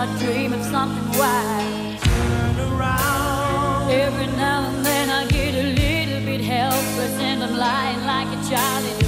I dream of something wild. Turn around. Every now and then I get a little bit helpless and I'm lying like a child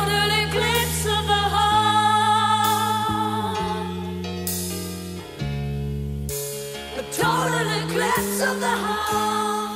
A total eclipse of the heart.